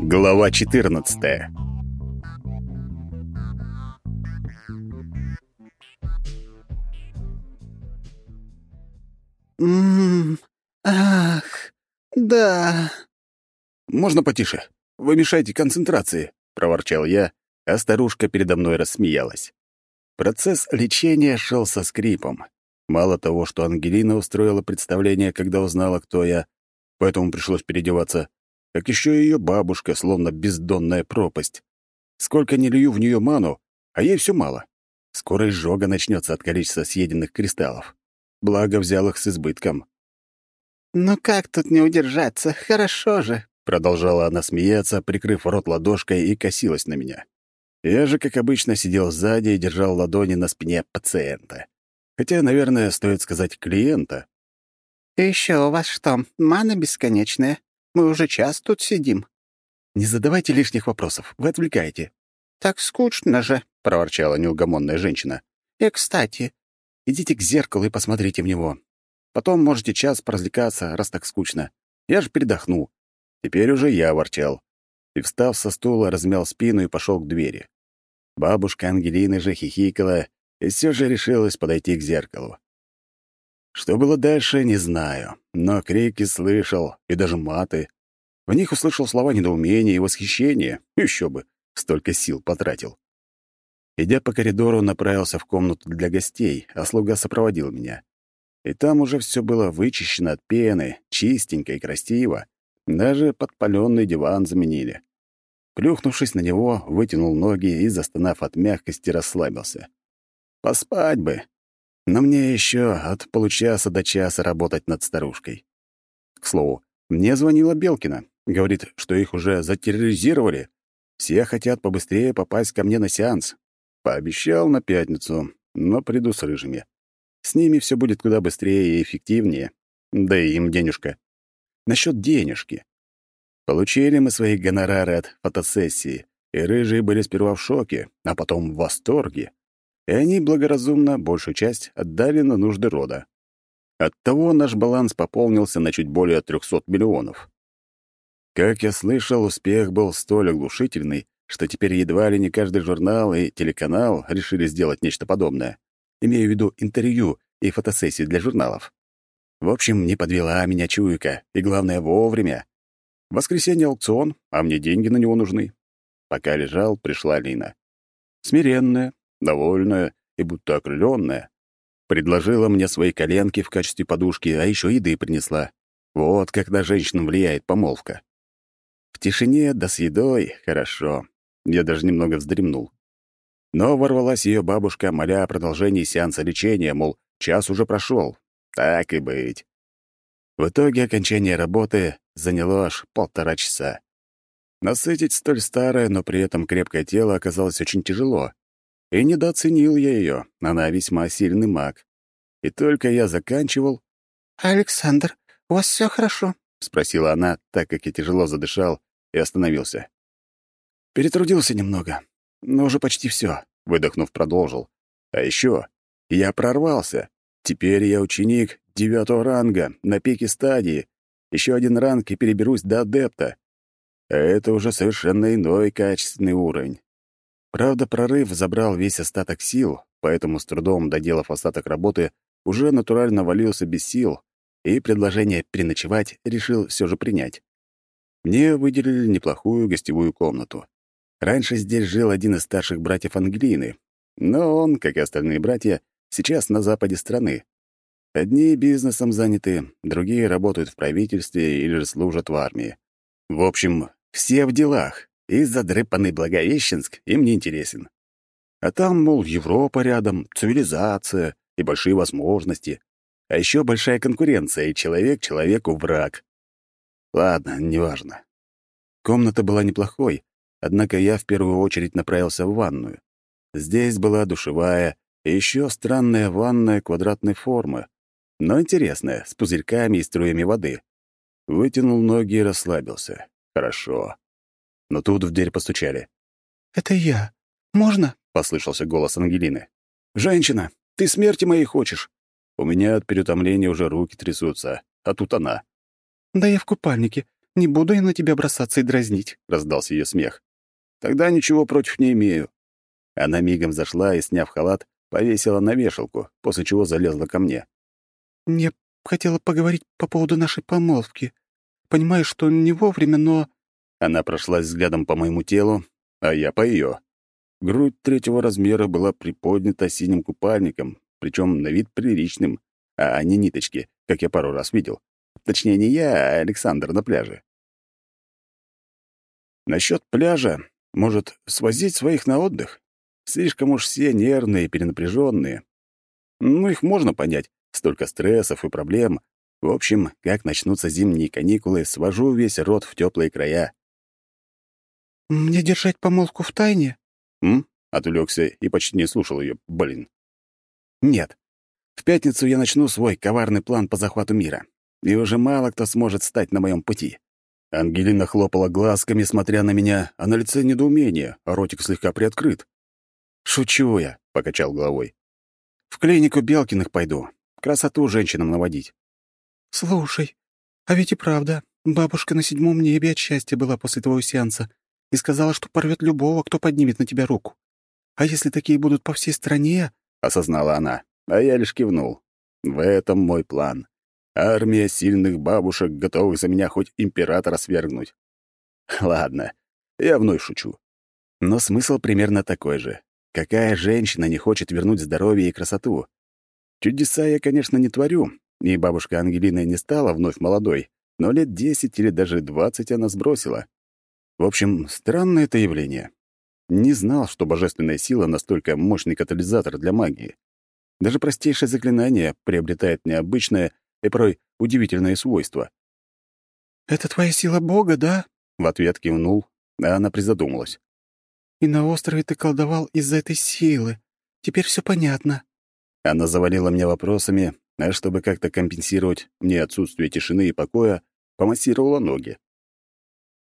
Глава 14. Мм. Ах. Да. Можно потише? Вы мешаете концентрации, проворчал я, а старушка передо мной рассмеялась. Процесс лечения шел со скрипом. Мало того, что Ангелина устроила представление, когда узнала, кто я, поэтому пришлось переодеваться, как еще и ее бабушка, словно бездонная пропасть. Сколько не лью в нее ману, а ей все мало. Скоро изжога начнется от количества съеденных кристаллов. Благо, взял их с избытком. «Ну как тут не удержаться? Хорошо же!» Продолжала она смеяться, прикрыв рот ладошкой и косилась на меня. Я же, как обычно, сидел сзади и держал ладони на спине пациента. Хотя, наверное, стоит сказать клиента. «И еще у вас что, мана бесконечная? Мы уже час тут сидим». «Не задавайте лишних вопросов, вы отвлекаете». «Так скучно же», — проворчала неугомонная женщина. «И, кстати, идите к зеркалу и посмотрите в него. Потом можете час поразвлекаться, раз так скучно. Я же передохну». Теперь уже я ворчал. И, встав со стула, размял спину и пошел к двери. Бабушка Ангелины же хихикала и все же решилась подойти к зеркалу. Что было дальше, не знаю, но крики слышал, и даже маты. В них услышал слова недоумения и восхищения. Еще бы, столько сил потратил. Идя по коридору, направился в комнату для гостей, а слуга сопроводил меня. И там уже все было вычищено от пены, чистенько и красиво. Даже подпаленный диван заменили. Плюхнувшись на него, вытянул ноги и, застонав от мягкости, расслабился. Поспать бы. Но мне еще от получаса до часа работать над старушкой. К слову, мне звонила Белкина. Говорит, что их уже затерроризировали. Все хотят побыстрее попасть ко мне на сеанс. Пообещал на пятницу, но приду с рыжими. С ними все будет куда быстрее и эффективнее. Да и им денежка. Насчет денежки. Получили мы свои гонорары от фотосессии, и рыжие были сперва в шоке, а потом в восторге и они благоразумно большую часть отдали на нужды рода. Оттого наш баланс пополнился на чуть более 300 миллионов. Как я слышал, успех был столь оглушительный, что теперь едва ли не каждый журнал и телеканал решили сделать нечто подобное. Имею в виду интервью и фотосессии для журналов. В общем, не подвела меня чуйка, и главное, вовремя. В воскресенье аукцион, а мне деньги на него нужны. Пока лежал, пришла Лина. Смиренная, довольная и будто окрыленная. Предложила мне свои коленки в качестве подушки, а еще еды принесла. Вот как на женщин влияет помолвка. В тишине да с едой хорошо. Я даже немного вздремнул. Но ворвалась ее бабушка, моля о продолжении сеанса лечения, мол, час уже прошел. Так и быть. В итоге окончание работы заняло аж полтора часа. Насытить столь старое, но при этом крепкое тело оказалось очень тяжело. И недооценил я ее, она весьма сильный маг. И только я заканчивал... «Александр, у вас все хорошо?» — спросила она, так как я тяжело задышал и остановился. Перетрудился немного, но уже почти все, выдохнув, продолжил. А еще я прорвался. Теперь я ученик девятого ранга, на пике стадии. Еще один ранг и переберусь до адепта. А это уже совершенно иной качественный уровень. Правда, прорыв забрал весь остаток сил, поэтому с трудом, доделав остаток работы, уже натурально валился без сил, и предложение переночевать решил все же принять. Мне выделили неплохую гостевую комнату. Раньше здесь жил один из старших братьев Ангелины, но он, как и остальные братья, сейчас на западе страны. Одни бизнесом заняты, другие работают в правительстве или же служат в армии. В общем, все в делах и задрыпанный Благовещенск им не интересен. А там, мол, Европа рядом, цивилизация и большие возможности. А еще большая конкуренция, и человек человеку враг. Ладно, неважно. Комната была неплохой, однако я в первую очередь направился в ванную. Здесь была душевая и еще странная ванная квадратной формы, но интересная, с пузырьками и струями воды. Вытянул ноги и расслабился. Хорошо но тут в дверь постучали. «Это я. Можно?» — послышался голос Ангелины. «Женщина, ты смерти моей хочешь?» У меня от переутомления уже руки трясутся, а тут она. «Да я в купальнике. Не буду я на тебя бросаться и дразнить», — раздался ее смех. «Тогда ничего против не имею». Она мигом зашла и, сняв халат, повесила на вешалку, после чего залезла ко мне. «Мне хотела поговорить по поводу нашей помолвки. Понимаю, что не вовремя, но...» Она прошлась взглядом по моему телу, а я по ее. Грудь третьего размера была приподнята синим купальником, причем на вид приличным, а не ниточки, как я пару раз видел. Точнее, не я, а Александр на пляже. Насчет пляжа, может, свозить своих на отдых? Слишком уж все нервные и перенапряженные. Ну, их можно понять. Столько стрессов и проблем. В общем, как начнутся зимние каникулы, свожу весь род в теплые края. «Мне держать помолвку в тайне?» «М?» — отвлекся и почти не слушал ее. Блин. «Нет. В пятницу я начну свой коварный план по захвату мира. И уже мало кто сможет стать на моем пути». Ангелина хлопала глазками, смотря на меня, а на лице недоумение, а ротик слегка приоткрыт. «Шучу я», — покачал головой. «В клинику Белкиных пойду. Красоту женщинам наводить». «Слушай, а ведь и правда, бабушка на седьмом небе от счастья была после твоего сеанса и сказала, что порвет любого, кто поднимет на тебя руку. А если такие будут по всей стране...» — осознала она, а я лишь кивнул. «В этом мой план. Армия сильных бабушек, готовых за меня хоть императора свергнуть. Ладно, я вновь шучу. Но смысл примерно такой же. Какая женщина не хочет вернуть здоровье и красоту? Чудеса я, конечно, не творю, и бабушка Ангелина не стала вновь молодой, но лет десять или даже двадцать она сбросила. В общем, странное это явление. Не знал, что божественная сила настолько мощный катализатор для магии. Даже простейшее заклинание приобретает необычное и порой удивительное свойство. «Это твоя сила Бога, да?» В ответ кивнул, а она призадумалась. «И на острове ты колдовал из-за этой силы. Теперь все понятно». Она завалила меня вопросами, а чтобы как-то компенсировать мне отсутствие тишины и покоя, помассировала ноги.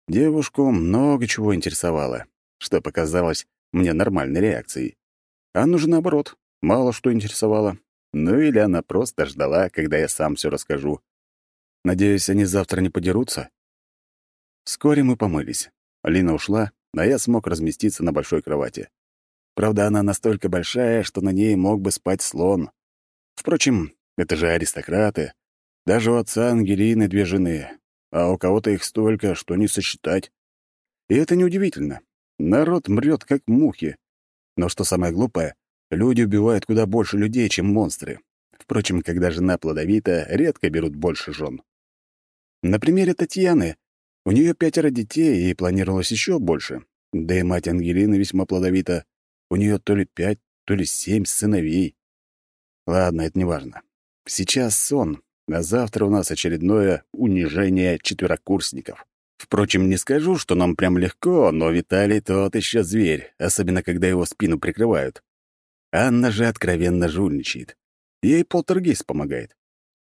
Девушку много чего интересовало, что показалось мне нормальной реакцией. Анну же, наоборот, мало что интересовало. Ну или она просто ждала, когда я сам все расскажу. Надеюсь, они завтра не подерутся? Вскоре мы помылись. Алина ушла, а я смог разместиться на большой кровати. Правда, она настолько большая, что на ней мог бы спать слон. Впрочем, это же аристократы. Даже у отца Ангелины две жены, а у кого-то их столько, что не сосчитать. И это неудивительно. Народ мрет, как мухи. Но что самое глупое, люди убивают куда больше людей, чем монстры. Впрочем, когда жена плодовита, редко берут больше жен. На примере Татьяны. У нее пятеро детей, и планировалось еще больше. Да и мать Ангелины весьма плодовита. У нее то ли пять, то ли семь сыновей. Ладно, это не важно. Сейчас сон, а завтра у нас очередное унижение четверокурсников. Впрочем, не скажу, что нам прям легко, но Виталий тот еще зверь, особенно когда его спину прикрывают. Анна же откровенно жульничает. Ей полтергейст помогает.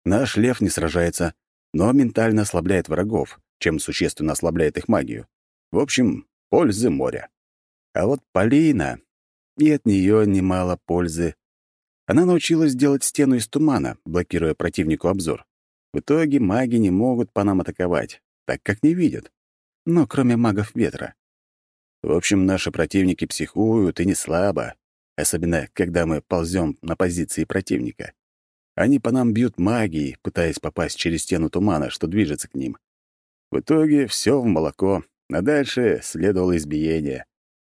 Наш лев не сражается, но ментально ослабляет врагов, чем существенно ослабляет их магию. В общем, пользы моря. А вот Полина... И от нее немало пользы. Она научилась делать стену из тумана, блокируя противнику обзор. В итоге маги не могут по нам атаковать, так как не видят. Но кроме магов ветра. В общем, наши противники психуют и не слабо, особенно когда мы ползем на позиции противника. Они по нам бьют магией, пытаясь попасть через стену тумана, что движется к ним. В итоге все в молоко, а дальше следовало избиение.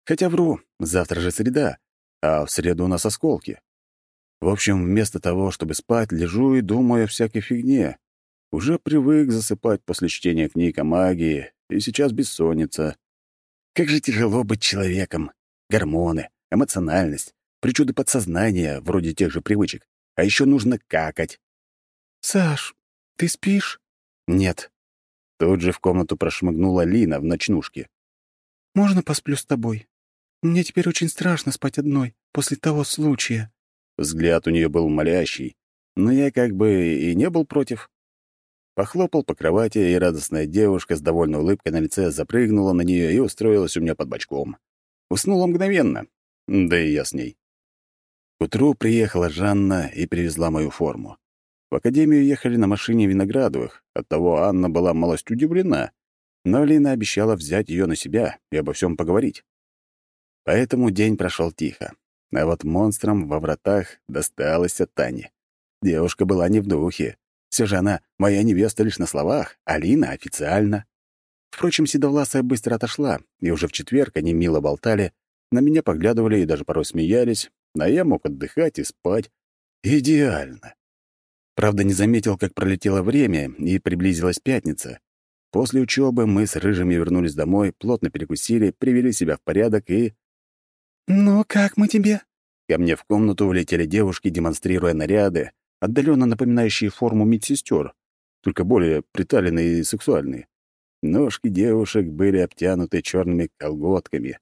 Хотя вру, завтра же среда, а в среду у нас осколки. В общем, вместо того, чтобы спать, лежу и думаю о всякой фигне. Уже привык засыпать после чтения книг о магии, и сейчас бессонница. Как же тяжело быть человеком. Гормоны, эмоциональность, причуды подсознания, вроде тех же привычек. А еще нужно какать. «Саш, ты спишь?» «Нет». Тут же в комнату прошмыгнула Лина в ночнушке. «Можно посплю с тобой? Мне теперь очень страшно спать одной после того случая». Взгляд у нее был молящий, но я как бы и не был против. Похлопал по кровати, и радостная девушка с довольной улыбкой на лице запрыгнула на нее и устроилась у меня под бочком. Уснула мгновенно, да и я с ней. К утру приехала Жанна и привезла мою форму. В академию ехали на машине Виноградовых, оттого Анна была малость удивлена, но Лина обещала взять ее на себя и обо всем поговорить. Поэтому день прошел тихо. А вот монстрам во вратах досталось от Тани. Девушка была не в духе. Все же она моя невеста лишь на словах, а Лина официально. Впрочем, Седовласая быстро отошла, и уже в четверг они мило болтали, на меня поглядывали и даже порой смеялись, а я мог отдыхать и спать. Идеально. Правда, не заметил, как пролетело время, и приблизилась пятница. После учебы мы с Рыжими вернулись домой, плотно перекусили, привели себя в порядок и... «Ну, как мы тебе?» Ко мне в комнату влетели девушки, демонстрируя наряды, отдаленно напоминающие форму медсестер, только более приталенные и сексуальные. Ножки девушек были обтянуты черными колготками.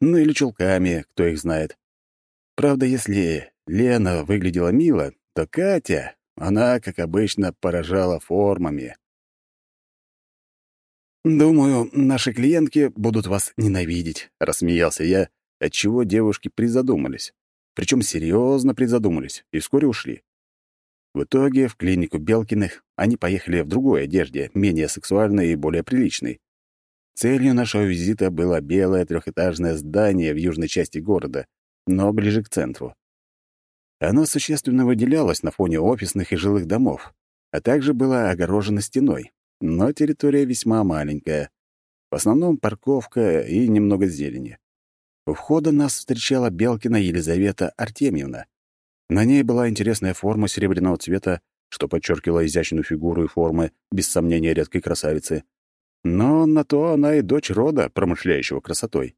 Ну или чулками, кто их знает. Правда, если Лена выглядела мило, то Катя, она, как обычно, поражала формами. «Думаю, наши клиентки будут вас ненавидеть», — рассмеялся я, отчего девушки призадумались. Причем серьезно призадумались и вскоре ушли. В итоге в клинику Белкиных они поехали в другой одежде, менее сексуальной и более приличной. Целью нашего визита было белое трехэтажное здание в южной части города, но ближе к центру. Оно существенно выделялось на фоне офисных и жилых домов, а также было огорожено стеной, но территория весьма маленькая. В основном парковка и немного зелени. У входа нас встречала Белкина Елизавета Артемьевна. На ней была интересная форма серебряного цвета, что подчеркивало изящную фигуру и формы, без сомнения, редкой красавицы. Но на то она и дочь рода, промышляющего красотой.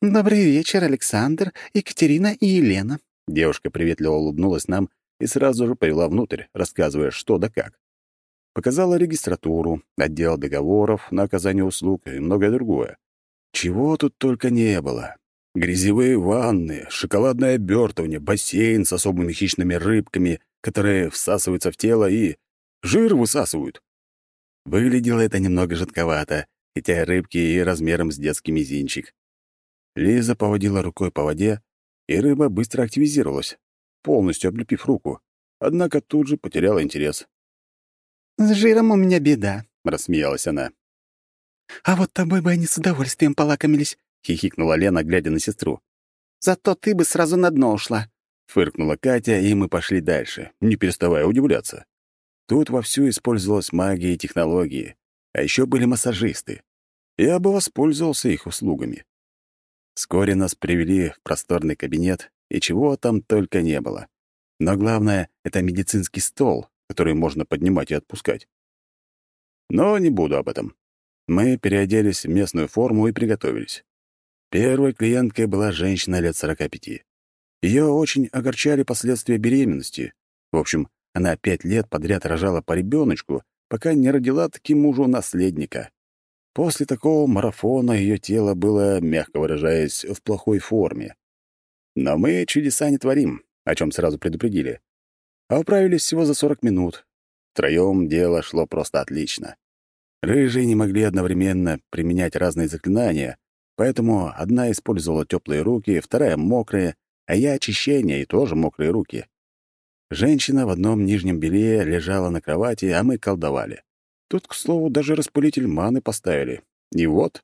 «Добрый вечер, Александр, Екатерина и Елена». Девушка приветливо улыбнулась нам и сразу же повела внутрь, рассказывая, что да как. Показала регистратуру, отдел договоров на оказание услуг и многое другое. Чего тут только не было. Грязевые ванны, шоколадное обертывание, бассейн с особыми хищными рыбками, которые всасываются в тело и жир высасывают. Выглядело это немного жидковато, хотя рыбки и размером с детский мизинчик. Лиза поводила рукой по воде, и рыба быстро активизировалась, полностью облепив руку, однако тут же потеряла интерес. «С жиром у меня беда», — рассмеялась она. «А вот тобой бы они с удовольствием полакомились», — хихикнула Лена, глядя на сестру. «Зато ты бы сразу на дно ушла». Фыркнула Катя, и мы пошли дальше, не переставая удивляться. Тут вовсю использовалась магия и технологии, а еще были массажисты. Я бы воспользовался их услугами. Вскоре нас привели в просторный кабинет, и чего там только не было. Но главное — это медицинский стол, который можно поднимать и отпускать. Но не буду об этом. Мы переоделись в местную форму и приготовились. Первой клиенткой была женщина лет 45. Ее очень огорчали последствия беременности. В общем, она пять лет подряд рожала по ребеночку, пока не родила таки мужу наследника. После такого марафона ее тело было, мягко выражаясь, в плохой форме. Но мы чудеса не творим, о чем сразу предупредили. А управились всего за 40 минут. Втроем дело шло просто отлично. Рыжие не могли одновременно применять разные заклинания, Поэтому одна использовала теплые руки, вторая — мокрые, а я — очищение и тоже мокрые руки. Женщина в одном нижнем белье лежала на кровати, а мы колдовали. Тут, к слову, даже распылитель маны поставили. И вот...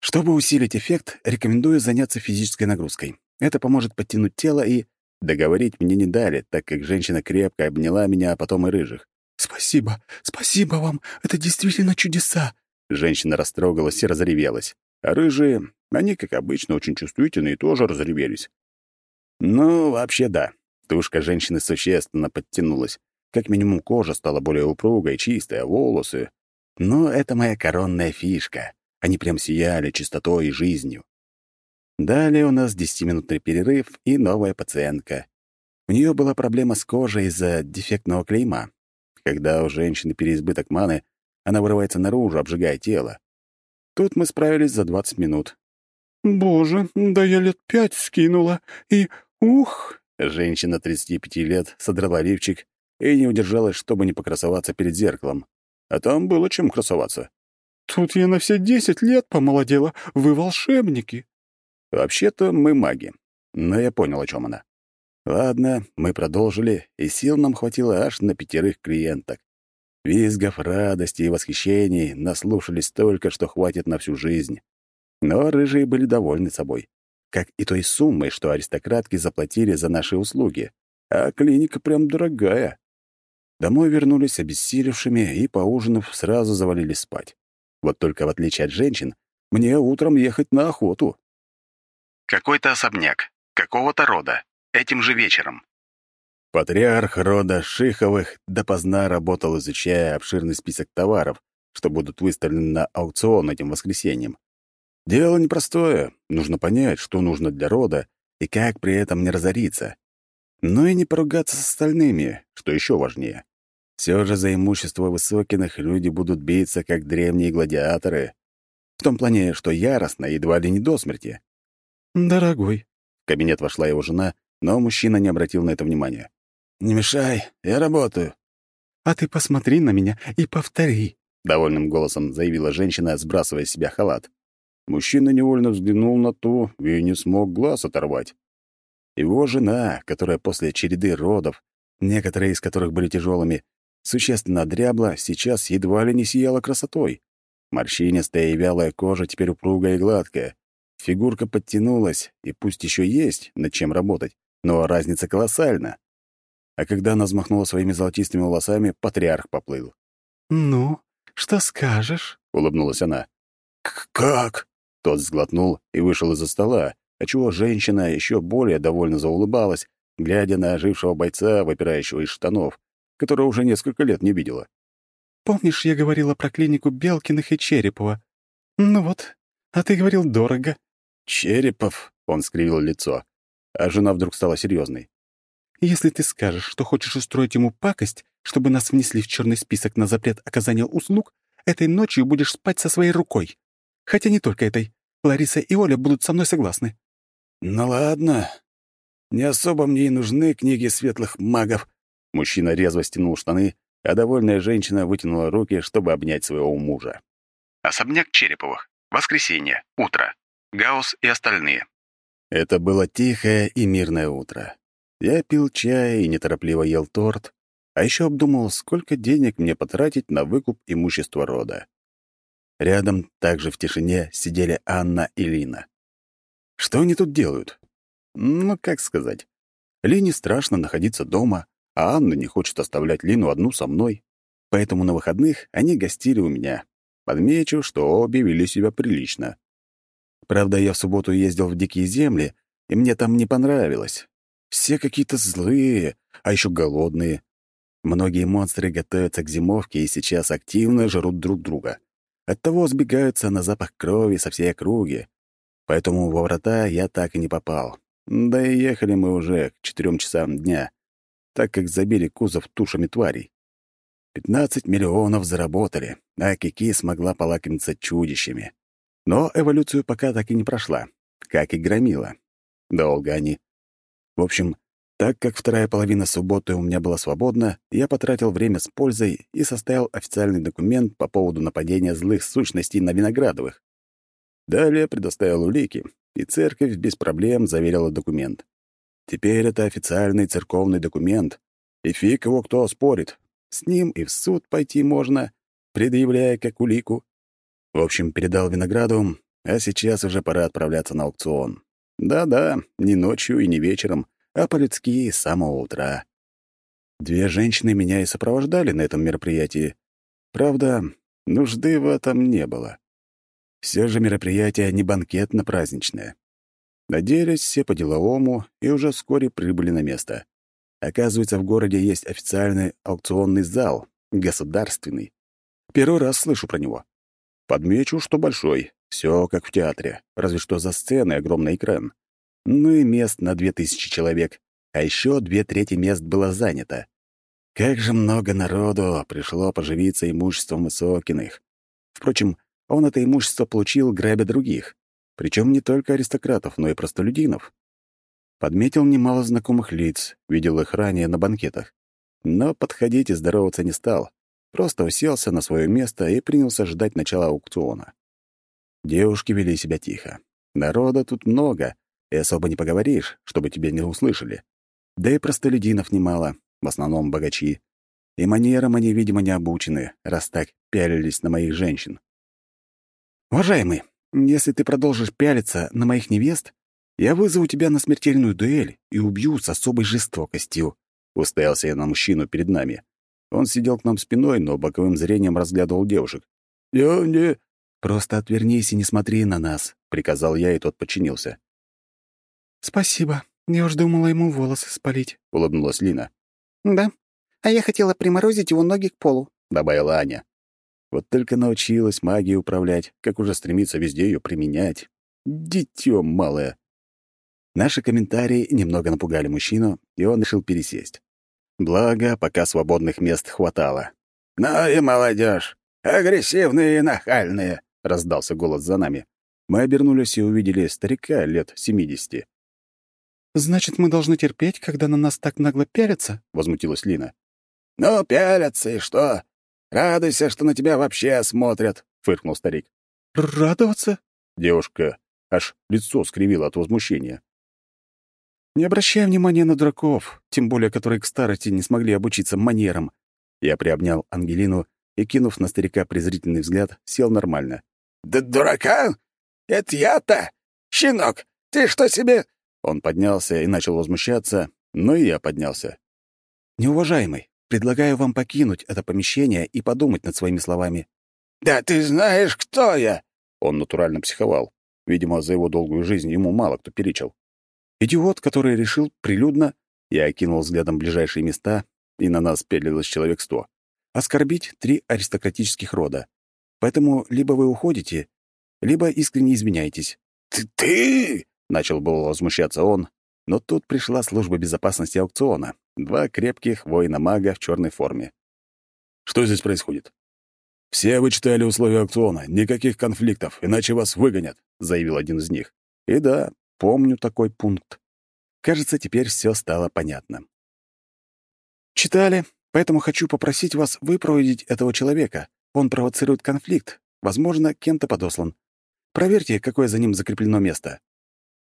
Чтобы усилить эффект, рекомендую заняться физической нагрузкой. Это поможет подтянуть тело и... Договорить мне не дали, так как женщина крепко обняла меня, а потом и рыжих. «Спасибо, спасибо вам, это действительно чудеса!» Женщина растрогалась и разревелась. А рыжие, они, как обычно, очень чувствительные тоже разревелись. Ну, вообще да. Тушка женщины существенно подтянулась. Как минимум кожа стала более упругой, чистая, волосы. Но это моя коронная фишка. Они прям сияли чистотой и жизнью. Далее у нас десятиминутный перерыв и новая пациентка. У нее была проблема с кожей из-за дефектного клейма. Когда у женщины переизбыток маны, она вырывается наружу, обжигая тело. Тут мы справились за 20 минут. «Боже, да я лет пять скинула, и... ух!» Женщина 35 лет содрала лифчик и не удержалась, чтобы не покрасоваться перед зеркалом. А там было чем красоваться. «Тут я на все десять лет помолодела. Вы волшебники!» «Вообще-то мы маги. Но я понял, о чем она. Ладно, мы продолжили, и сил нам хватило аж на пятерых клиенток. Визгов, радости и восхищений наслушались столько, что хватит на всю жизнь. Но рыжие были довольны собой, как и той суммой, что аристократки заплатили за наши услуги. А клиника прям дорогая. Домой вернулись обессилевшими и, поужинав, сразу завалились спать. Вот только в отличие от женщин, мне утром ехать на охоту. Какой-то особняк, какого-то рода, этим же вечером. Патриарх рода Шиховых допоздна работал, изучая обширный список товаров, что будут выставлены на аукцион этим воскресеньем. Дело непростое, нужно понять, что нужно для рода и как при этом не разориться. Но и не поругаться с остальными, что еще важнее. Все же за имущество Высокиных люди будут биться, как древние гладиаторы. В том плане, что яростно, едва ли не до смерти. «Дорогой», — в кабинет вошла его жена, но мужчина не обратил на это внимания. «Не мешай, я работаю». «А ты посмотри на меня и повтори», — довольным голосом заявила женщина, сбрасывая с себя халат. Мужчина невольно взглянул на то и не смог глаз оторвать. Его жена, которая после череды родов, некоторые из которых были тяжелыми, существенно дрябла, сейчас едва ли не сияла красотой. Морщинистая и вялая кожа теперь упругая и гладкая. Фигурка подтянулась, и пусть еще есть над чем работать, но разница колоссальна. А когда она взмахнула своими золотистыми волосами, патриарх поплыл. «Ну, что скажешь?» — улыбнулась она. «Как?» — тот сглотнул и вышел из-за стола, отчего женщина еще более довольно заулыбалась, глядя на ожившего бойца, выпирающего из штанов, которого уже несколько лет не видела. «Помнишь, я говорила про клинику Белкиных и Черепова? Ну вот, а ты говорил дорого». «Черепов?» — он скривил лицо, а жена вдруг стала серьезной. «Если ты скажешь, что хочешь устроить ему пакость, чтобы нас внесли в черный список на запрет оказания услуг, этой ночью будешь спать со своей рукой. Хотя не только этой. Лариса и Оля будут со мной согласны». «Ну ладно. Не особо мне и нужны книги светлых магов». Мужчина резво стянул штаны, а довольная женщина вытянула руки, чтобы обнять своего мужа. Особняк Череповых. Воскресенье. Утро. Гаус и остальные. Это было тихое и мирное утро. Я пил чай и неторопливо ел торт, а еще обдумал, сколько денег мне потратить на выкуп имущества рода. Рядом, также в тишине, сидели Анна и Лина. Что они тут делают? Ну, как сказать. Лине страшно находиться дома, а Анна не хочет оставлять Лину одну со мной. Поэтому на выходных они гостили у меня. Подмечу, что обе вели себя прилично. Правда, я в субботу ездил в дикие земли, и мне там не понравилось. Все какие-то злые, а еще голодные. Многие монстры готовятся к зимовке и сейчас активно жрут друг друга. Оттого сбегаются на запах крови со всей округи. Поэтому во врата я так и не попал. Да и ехали мы уже к четырем часам дня, так как забили кузов тушами тварей. Пятнадцать миллионов заработали, а Кики смогла полакомиться чудищами. Но эволюцию пока так и не прошла, как и громила. Долго они. В общем, так как вторая половина субботы у меня была свободна, я потратил время с пользой и составил официальный документ по поводу нападения злых сущностей на Виноградовых. Далее предоставил улики, и церковь без проблем заверила документ. Теперь это официальный церковный документ, и фиг его кто оспорит. С ним и в суд пойти можно, предъявляя как улику. В общем, передал Виноградовым, а сейчас уже пора отправляться на аукцион. Да-да, не ночью и не вечером, а по-людски с самого утра. Две женщины меня и сопровождали на этом мероприятии. Правда, нужды в этом не было. Все же мероприятие не банкетно-праздничное. Надеялись все по-деловому и уже вскоре прибыли на место. Оказывается, в городе есть официальный аукционный зал, государственный. Первый раз слышу про него. Подмечу, что большой, все как в театре, разве что за сценой огромный экран. Ну и мест на две тысячи человек, а еще две трети мест было занято. Как же много народу пришло поживиться имуществом Исокиных. Впрочем, он это имущество получил, грабя других. Причем не только аристократов, но и простолюдинов. Подметил немало знакомых лиц, видел их ранее на банкетах. Но подходить и здороваться не стал. Просто уселся на свое место и принялся ждать начала аукциона. Девушки вели себя тихо. Народа тут много, и особо не поговоришь, чтобы тебя не услышали. Да и простолюдинов немало, в основном богачи. И манерам они, видимо, не обучены, раз так пялились на моих женщин. «Уважаемый, если ты продолжишь пялиться на моих невест, я вызову тебя на смертельную дуэль и убью с особой жестокостью», — устоялся я на мужчину перед нами. Он сидел к нам спиной, но боковым зрением разглядывал девушек. «Я не...» «Просто отвернись и не смотри на нас», — приказал я, и тот подчинился. «Спасибо. Я уж думала ему волосы спалить», — улыбнулась Лина. «Да. А я хотела приморозить его ноги к полу», — добавила Аня. Вот только научилась магией управлять, как уже стремится везде ее применять. Дитё малое. Наши комментарии немного напугали мужчину, и он решил пересесть. Благо, пока свободных мест хватало. «Ну и молодежь! Агрессивные и нахальные!» — раздался голос за нами. Мы обернулись и увидели старика лет семидесяти. «Значит, мы должны терпеть, когда на нас так нагло пялятся?» — возмутилась Лина. «Ну, пялятся, и что? Радуйся, что на тебя вообще смотрят», — фыркнул старик. «Радоваться?» — девушка аж лицо скривила от возмущения. «Не обращай внимания на дураков, тем более которые к старости не смогли обучиться манерам». Я приобнял Ангелину и, кинув на старика презрительный взгляд, сел нормально. «Да дурака? Это я-то? Щенок, ты что себе...» Он поднялся и начал возмущаться, но и я поднялся. «Неуважаемый, Предлагаю вам покинуть это помещение и подумать над своими словами». «Да ты знаешь, кто я!» Он натурально психовал. Видимо, за его долгую жизнь ему мало кто перечил. Идиот, который решил прилюдно, я окинул взглядом ближайшие места, и на нас пелилось человек сто, оскорбить три аристократических рода. Поэтому либо вы уходите, либо искренне извиняетесь. «Ты...», ты — начал было возмущаться он, но тут пришла служба безопасности аукциона. Два крепких воина-мага в черной форме. «Что здесь происходит?» «Все вы читали условия аукциона. Никаких конфликтов, иначе вас выгонят», — заявил один из них. И да, помню такой пункт. Кажется, теперь все стало понятно. «Читали, поэтому хочу попросить вас выпроводить этого человека. Он провоцирует конфликт, возможно, кем-то подослан. Проверьте, какое за ним закреплено место».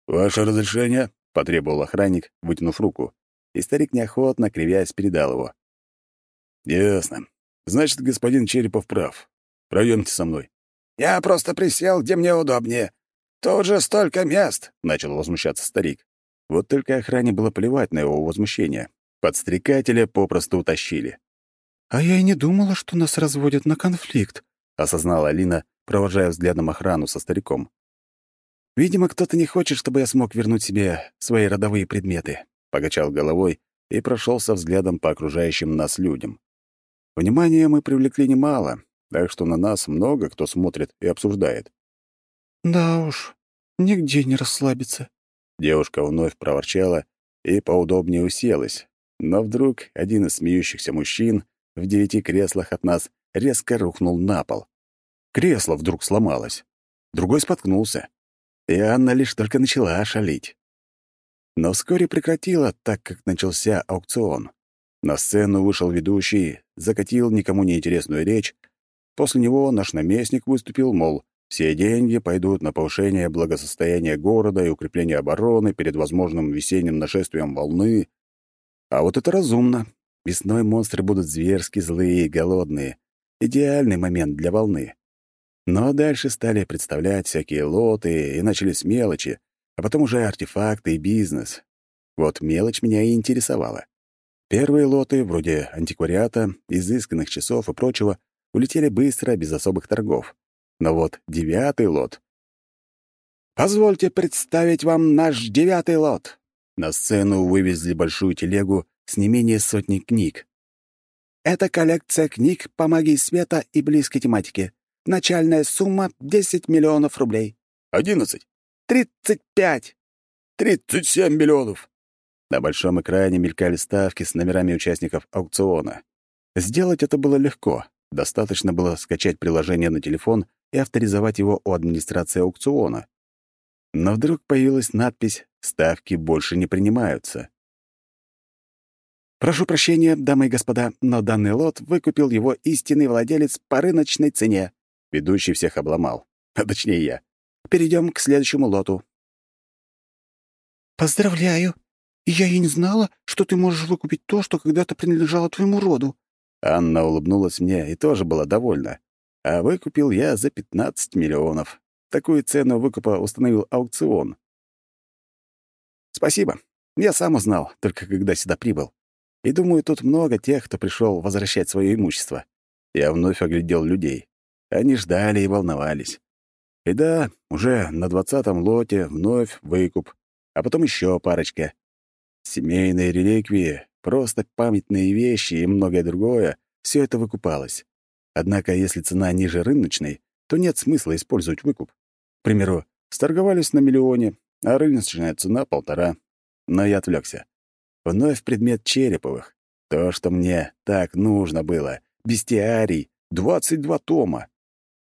«Ваше разрешение?» — потребовал охранник, вытянув руку и старик неохотно, кривясь, передал его. «Ясно. Значит, господин Черепов прав. Пройдемте со мной». «Я просто присел, где мне удобнее. Тут же столько мест!» — начал возмущаться старик. Вот только охране было плевать на его возмущение. Подстрекателя попросту утащили. «А я и не думала, что нас разводят на конфликт», — осознала Алина, провожая взглядом охрану со стариком. «Видимо, кто-то не хочет, чтобы я смог вернуть себе свои родовые предметы покачал головой и прошелся взглядом по окружающим нас людям. Внимание мы привлекли немало, так что на нас много кто смотрит и обсуждает. «Да уж, нигде не расслабиться». Девушка вновь проворчала и поудобнее уселась, но вдруг один из смеющихся мужчин в девяти креслах от нас резко рухнул на пол. Кресло вдруг сломалось. Другой споткнулся. И Анна лишь только начала шалить но вскоре прекратила, так как начался аукцион. На сцену вышел ведущий, закатил никому неинтересную речь. После него наш наместник выступил, мол, все деньги пойдут на повышение благосостояния города и укрепление обороны перед возможным весенним нашествием волны. А вот это разумно. Весной монстры будут зверски злые и голодные. Идеальный момент для волны. Но дальше стали представлять всякие лоты и начали с мелочи, а потом уже артефакты и бизнес. Вот мелочь меня и интересовала. Первые лоты, вроде антиквариата, изысканных часов и прочего, улетели быстро, без особых торгов. Но вот девятый лот... «Позвольте представить вам наш девятый лот!» На сцену вывезли большую телегу с не менее сотни книг. «Это коллекция книг по магии света и близкой тематике. Начальная сумма — 10 миллионов рублей». «Одиннадцать». Тридцать пять! Тридцать семь миллионов!» На большом экране мелькали ставки с номерами участников аукциона. Сделать это было легко. Достаточно было скачать приложение на телефон и авторизовать его у администрации аукциона. Но вдруг появилась надпись «Ставки больше не принимаются». «Прошу прощения, дамы и господа, но данный лот выкупил его истинный владелец по рыночной цене». Ведущий всех обломал. А точнее я. Перейдем к следующему лоту». «Поздравляю! Я и не знала, что ты можешь выкупить то, что когда-то принадлежало твоему роду. Анна улыбнулась мне и тоже была довольна. А выкупил я за 15 миллионов. Такую цену выкупа установил аукцион. Спасибо. Я сам узнал, только когда сюда прибыл. И думаю, тут много тех, кто пришел возвращать свое имущество. Я вновь оглядел людей. Они ждали и волновались. И да, уже на двадцатом лоте вновь выкуп, а потом еще парочка. Семейные реликвии, просто памятные вещи и многое другое — все это выкупалось. Однако, если цена ниже рыночной, то нет смысла использовать выкуп. К примеру, сторговались на миллионе, а рыночная цена — полтора. Но я отвлекся. Вновь предмет Череповых. То, что мне так нужно было. Бестиарий. 22 тома.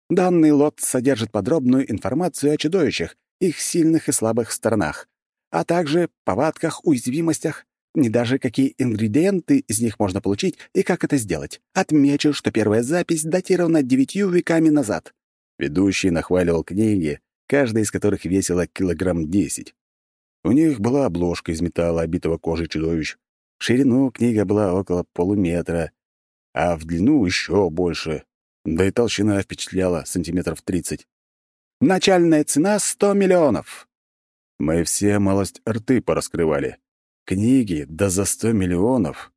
Данный лот содержит подробную информацию о чудовищах, их сильных и слабых сторонах, а также повадках, уязвимостях, не даже какие ингредиенты из них можно получить и как это сделать. Отмечу, что первая запись датирована девятью веками назад. Ведущий нахваливал книги, каждая из которых весила килограмм десять. У них была обложка из металла, обитого кожей чудовищ. В ширину книга была около полуметра, а в длину еще больше. Да и толщина впечатляла сантиметров тридцать. Начальная цена — сто миллионов. Мы все малость рты пораскрывали. Книги, да за сто миллионов.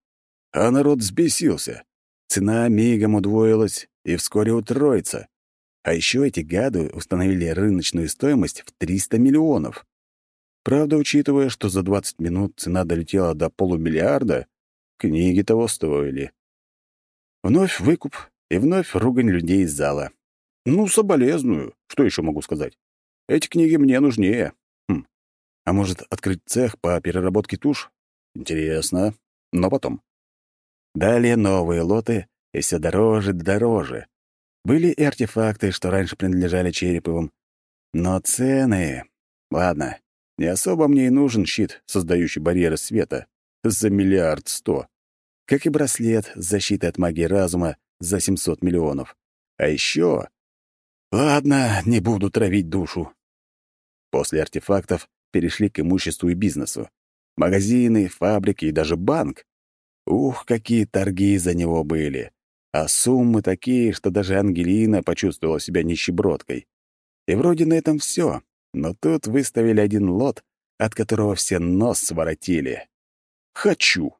А народ взбесился. Цена мигом удвоилась и вскоре утроится. А еще эти гады установили рыночную стоимость в 300 миллионов. Правда, учитывая, что за 20 минут цена долетела до полумиллиарда, книги того стоили. Вновь выкуп и вновь ругань людей из зала. Ну, соболезную. Что еще могу сказать? Эти книги мне нужнее. Хм. А может, открыть цех по переработке туш? Интересно. Но потом. Далее новые лоты, и все дороже дороже. Были и артефакты, что раньше принадлежали Череповым. Но цены... Ладно, не особо мне и нужен щит, создающий барьеры света. За миллиард сто. Как и браслет с защитой от магии разума за 700 миллионов. А еще... Ладно, не буду травить душу. После артефактов перешли к имуществу и бизнесу. Магазины, фабрики и даже банк. Ух, какие торги за него были. А суммы такие, что даже Ангелина почувствовала себя нищебродкой. И вроде на этом все, но тут выставили один лот, от которого все нос своротили. Хочу.